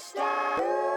star.